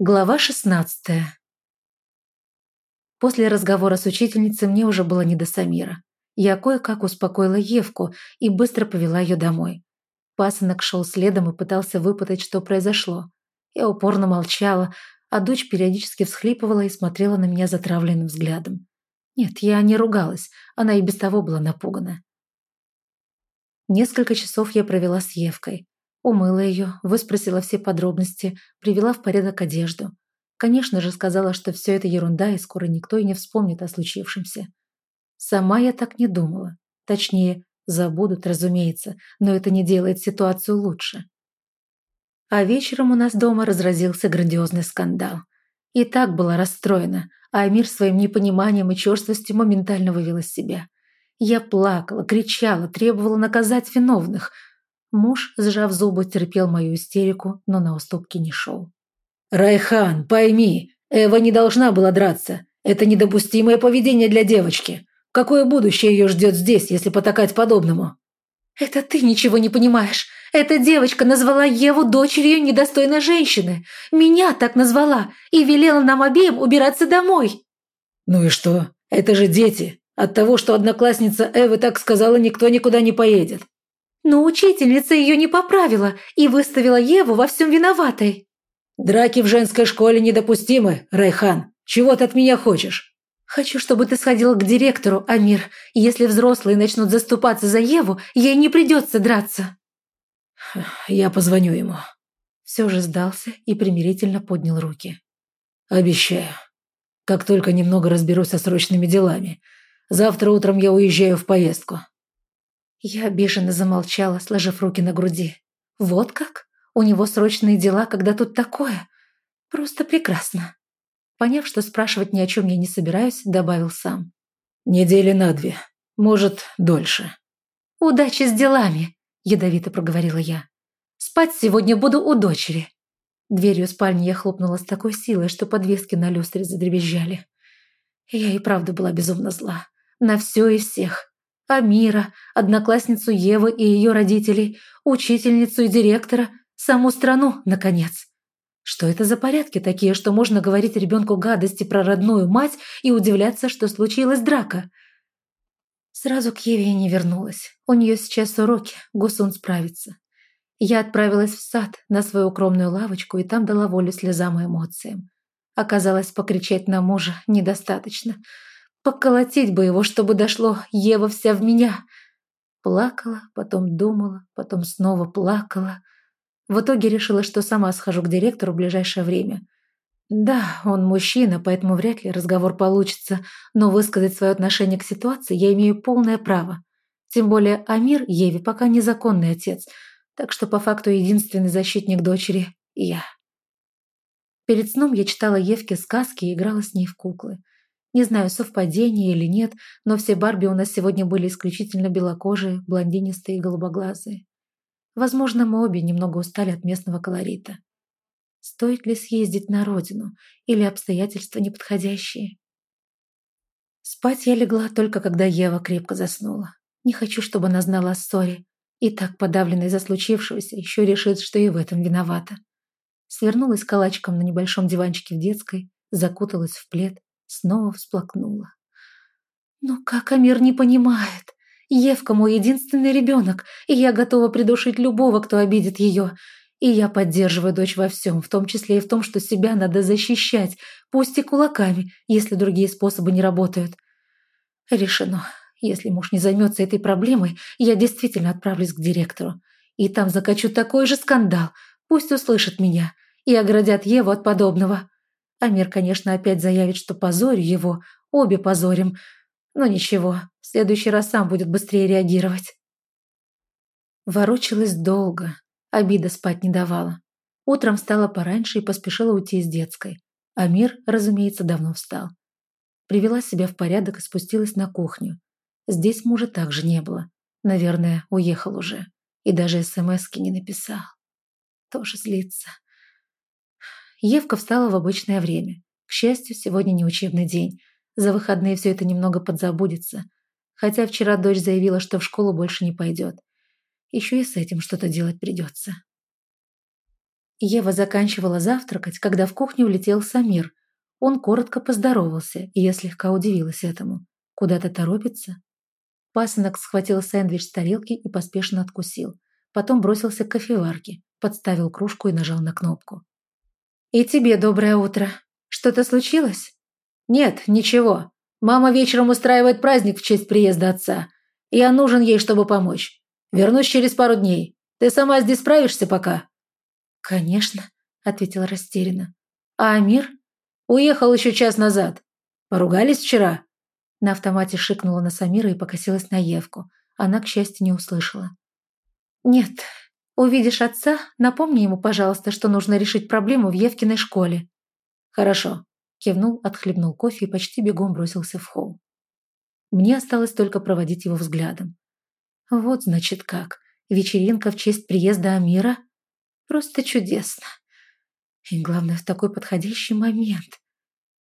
Глава 16 После разговора с учительницей мне уже было не до Самира. Я кое-как успокоила Евку и быстро повела ее домой. Пасынок шел следом и пытался выпытать, что произошло. Я упорно молчала, а дочь периодически всхлипывала и смотрела на меня затравленным взглядом. Нет, я не ругалась, она и без того была напугана. Несколько часов я провела с Евкой. Умыла ее, выспросила все подробности, привела в порядок одежду. Конечно же, сказала, что все это ерунда, и скоро никто и не вспомнит о случившемся. Сама я так не думала. Точнее, забудут, разумеется, но это не делает ситуацию лучше. А вечером у нас дома разразился грандиозный скандал. И так была расстроена, а Амир своим непониманием и черствостью моментально вывел из себя. Я плакала, кричала, требовала наказать виновных – Муж, сжав зубы, терпел мою истерику, но на уступки не шел. «Райхан, пойми, Эва не должна была драться. Это недопустимое поведение для девочки. Какое будущее ее ждет здесь, если потакать подобному?» «Это ты ничего не понимаешь. Эта девочка назвала Еву дочерью недостойной женщины. Меня так назвала и велела нам обеим убираться домой». «Ну и что? Это же дети. От того, что одноклассница Эвы так сказала, никто никуда не поедет. Но учительница ее не поправила и выставила Еву во всем виноватой. «Драки в женской школе недопустимы, Райхан. Чего ты от меня хочешь?» «Хочу, чтобы ты сходила к директору, Амир. Если взрослые начнут заступаться за Еву, ей не придется драться». «Я позвоню ему». Все же сдался и примирительно поднял руки. «Обещаю. Как только немного разберусь со срочными делами. Завтра утром я уезжаю в поездку. Я обиженно замолчала, сложив руки на груди. Вот как? У него срочные дела, когда тут такое? Просто прекрасно. Поняв, что спрашивать ни о чем я не собираюсь, добавил сам. Недели на две. Может, дольше. «Удачи с делами!» – ядовито проговорила я. «Спать сегодня буду у дочери». Дверью спальни я хлопнула с такой силой, что подвески на люстре задребезжали. Я и правда была безумно зла. На все и всех. Амира, одноклассницу Евы и ее родителей, учительницу и директора, саму страну, наконец. Что это за порядки такие, что можно говорить ребенку гадости про родную мать и удивляться, что случилась драка? Сразу к Еве я не вернулась. У нее сейчас уроки, Гусун справится. Я отправилась в сад, на свою укромную лавочку, и там дала волю слезам и эмоциям. Оказалось, покричать на мужа недостаточно – Поколотить бы его, чтобы дошло, Ева вся в меня. Плакала, потом думала, потом снова плакала. В итоге решила, что сама схожу к директору в ближайшее время. Да, он мужчина, поэтому вряд ли разговор получится, но высказать свое отношение к ситуации я имею полное право. Тем более Амир Еве пока незаконный отец, так что по факту единственный защитник дочери – я. Перед сном я читала Евке сказки и играла с ней в куклы. Не знаю, совпадение или нет, но все Барби у нас сегодня были исключительно белокожие, блондинистые и голубоглазые. Возможно, мы обе немного устали от местного колорита. Стоит ли съездить на родину или обстоятельства неподходящие? Спать я легла только когда Ева крепко заснула. Не хочу, чтобы она знала о ссоре. И так подавленная из-за случившегося, еще решит, что и в этом виновата. Свернулась калачиком на небольшом диванчике в детской, закуталась в плед Снова всплакнула. «Но как Амир не понимает? Евка мой единственный ребенок, и я готова придушить любого, кто обидит ее. И я поддерживаю дочь во всем, в том числе и в том, что себя надо защищать, пусть и кулаками, если другие способы не работают. Решено. Если муж не займется этой проблемой, я действительно отправлюсь к директору. И там закачу такой же скандал. Пусть услышат меня и оградят Еву от подобного. Амир, конечно, опять заявит, что позорю его, обе позорим. Но ничего, в следующий раз сам будет быстрее реагировать. Ворочалась долго, обида спать не давала. Утром встала пораньше и поспешила уйти из детской. Амир, разумеется, давно встал. Привела себя в порядок и спустилась на кухню. Здесь мужа также не было. Наверное, уехал уже. И даже смски не написал. Тоже злится. Евка встала в обычное время. К счастью, сегодня не учебный день. За выходные все это немного подзабудется. Хотя вчера дочь заявила, что в школу больше не пойдет. Еще и с этим что-то делать придется. Ева заканчивала завтракать, когда в кухню улетел Самир. Он коротко поздоровался, и я слегка удивилась этому. Куда-то торопится? Пасынок схватил сэндвич с тарелки и поспешно откусил. Потом бросился к кофеварке, подставил кружку и нажал на кнопку. «И тебе доброе утро. Что-то случилось?» «Нет, ничего. Мама вечером устраивает праздник в честь приезда отца. Я нужен ей, чтобы помочь. Вернусь через пару дней. Ты сама здесь справишься пока?» «Конечно», — ответила растерянно. «А Амир?» «Уехал еще час назад. Поругались вчера?» На автомате шикнула на Самира и покосилась на Евку. Она, к счастью, не услышала. «Нет. Увидишь отца, напомни ему, пожалуйста, что нужно решить проблему в Евкиной школе». «Хорошо», – кивнул, отхлебнул кофе и почти бегом бросился в холл. Мне осталось только проводить его взглядом. Вот, значит, как. Вечеринка в честь приезда Амира? Просто чудесно. И главное, в такой подходящий момент.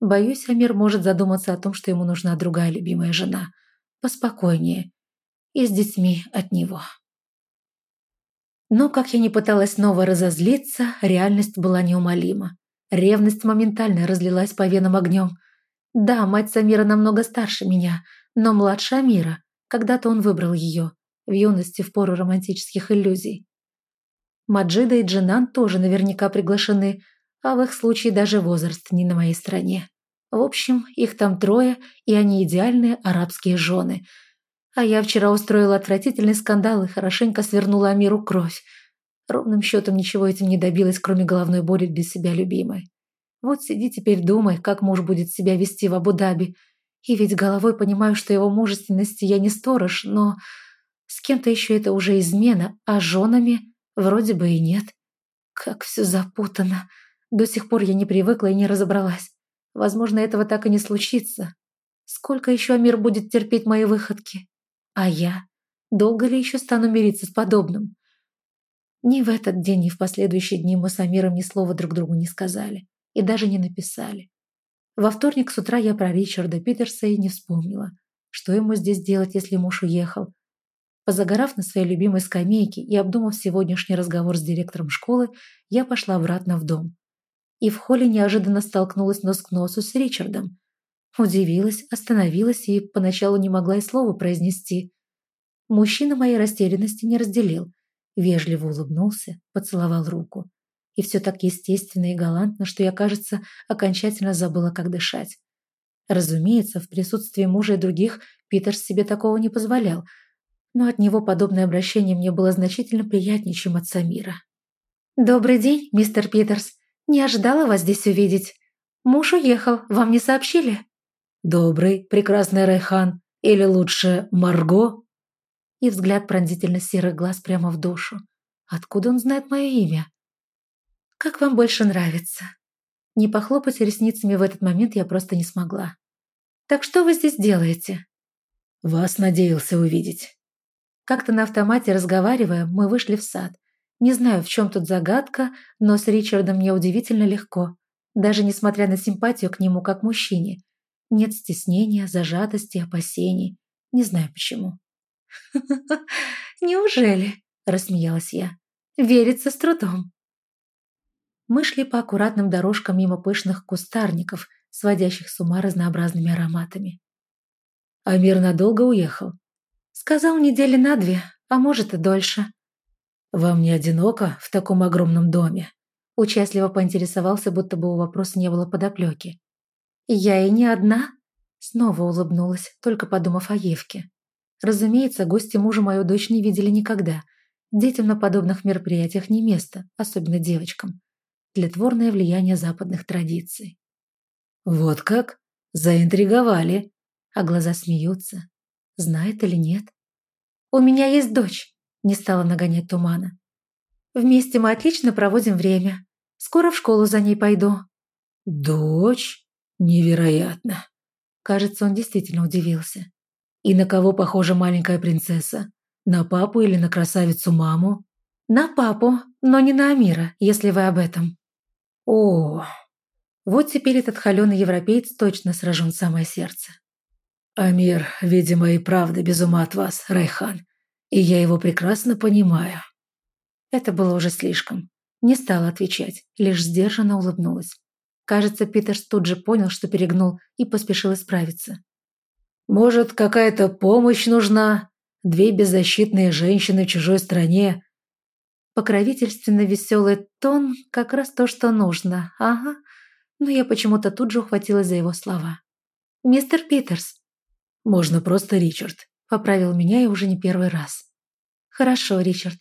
Боюсь, Амир может задуматься о том, что ему нужна другая любимая жена. Поспокойнее. И с детьми от него. Но, как я не пыталась снова разозлиться, реальность была неумолима. Ревность моментально разлилась по венам огнем. Да, мать Самира намного старше меня, но младше Амира. Когда-то он выбрал ее, в юности в пору романтических иллюзий. Маджида и Джинан тоже наверняка приглашены, а в их случае даже возраст не на моей стороне. В общем, их там трое, и они идеальные арабские жены. А я вчера устроила отвратительный скандал и хорошенько свернула Амиру кровь. Ровным счетом ничего этим не добилась, кроме головной боли для себя любимой. Вот сиди теперь думай, как муж будет себя вести в Абу-Даби. И ведь головой понимаю, что его мужественности я не сторож, но с кем-то еще это уже измена, а женами вроде бы и нет. Как все запутано. До сих пор я не привыкла и не разобралась. Возможно, этого так и не случится. Сколько еще Амир будет терпеть мои выходки? А я? Долго ли еще стану мириться с подобным? Ни в этот день, ни в последующие дни мы с Амиром ни слова друг другу не сказали и даже не написали. Во вторник с утра я про Ричарда Питерса и не вспомнила. Что ему здесь делать, если муж уехал? Позагорав на своей любимой скамейке и обдумав сегодняшний разговор с директором школы, я пошла обратно в дом и в холле неожиданно столкнулась нос к носу с Ричардом. Удивилась, остановилась и поначалу не могла и слова произнести. Мужчина моей растерянности не разделил. Вежливо улыбнулся, поцеловал руку. И все так естественно и галантно, что я, кажется, окончательно забыла, как дышать. Разумеется, в присутствии мужа и других Питерс себе такого не позволял, но от него подобное обращение мне было значительно приятнее, чем от Самира. «Добрый день, мистер Питерс. «Не ожидала вас здесь увидеть. Муж уехал, вам не сообщили?» «Добрый, прекрасный Райхан. Или лучше Марго?» И взгляд пронзительно серых глаз прямо в душу. Откуда он знает мое имя? «Как вам больше нравится?» Не похлопать ресницами в этот момент я просто не смогла. «Так что вы здесь делаете?» «Вас надеялся увидеть». Как-то на автомате разговаривая, мы вышли в сад, не знаю, в чем тут загадка, но с Ричардом мне удивительно легко. Даже несмотря на симпатию к нему как мужчине. Нет стеснения, зажатости, опасений. Не знаю почему. «Неужели?» – рассмеялась я. «Верится с трудом». Мы шли по аккуратным дорожкам мимо пышных кустарников, сводящих с ума разнообразными ароматами. «Амир надолго уехал?» «Сказал недели на две, а может и дольше», «Вам не одиноко в таком огромном доме?» Участливо поинтересовался, будто бы у вопроса не было подоплеки. «Я и не одна?» Снова улыбнулась, только подумав о Евке. Разумеется, гости мужа мою дочь не видели никогда. Детям на подобных мероприятиях не место, особенно девочкам. Тлетворное влияние западных традиций. «Вот как? Заинтриговали!» А глаза смеются. Знает или нет? «У меня есть дочь. Не стала нагонять тумана. Вместе мы отлично проводим время. Скоро в школу за ней пойду. Дочь? Невероятно. Кажется, он действительно удивился. И на кого похожа маленькая принцесса? На папу или на красавицу маму? На папу, но не на Амира, если вы об этом. О, вот теперь этот холеный европеец точно сражен в самое сердце. Амир, видимо, и правда без ума от вас, Райхан. И я его прекрасно понимаю. Это было уже слишком. Не стала отвечать, лишь сдержанно улыбнулась. Кажется, Питерс тут же понял, что перегнул, и поспешил исправиться. «Может, какая-то помощь нужна? Две беззащитные женщины в чужой стране». Покровительственно веселый тон – как раз то, что нужно. Ага. Но я почему-то тут же ухватилась за его слова. «Мистер Питерс». «Можно просто Ричард», – поправил меня и уже не первый раз. «Хорошо, Ричард.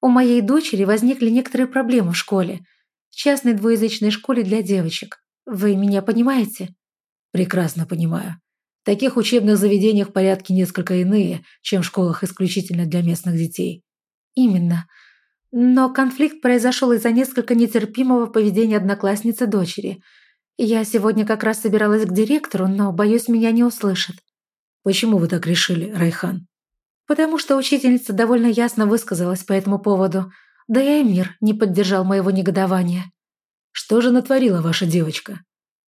У моей дочери возникли некоторые проблемы в школе. Частной двуязычной школе для девочек. Вы меня понимаете? Прекрасно понимаю. В таких учебных заведениях порядки несколько иные, чем в школах исключительно для местных детей. Именно. Но конфликт произошел из-за несколько нетерпимого поведения одноклассницы дочери. Я сегодня как раз собиралась к директору, но, боюсь, меня не услышат. Почему вы так решили, Райхан? потому что учительница довольно ясно высказалась по этому поводу, да и Эмир не поддержал моего негодования. «Что же натворила ваша девочка?»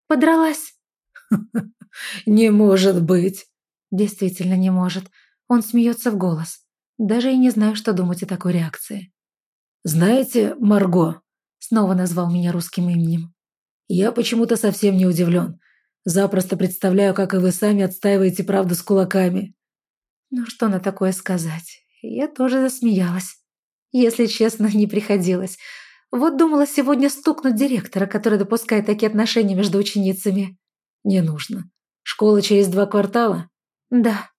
«Подралась». «Не может быть!» «Действительно не может. Он смеется в голос. Даже и не знаю, что думать о такой реакции». «Знаете, Марго...» Снова назвал меня русским именем. «Я почему-то совсем не удивлен. Запросто представляю, как и вы сами отстаиваете правду с кулаками. Ну что на такое сказать? Я тоже засмеялась. Если честно, не приходилось. Вот думала сегодня стукнуть директора, который допускает такие отношения между ученицами. Не нужно. Школа через два квартала? Да.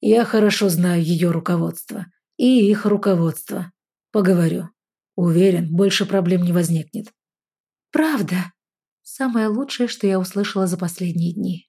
Я хорошо знаю ее руководство. И их руководство. Поговорю. Уверен, больше проблем не возникнет. Правда. Самое лучшее, что я услышала за последние дни.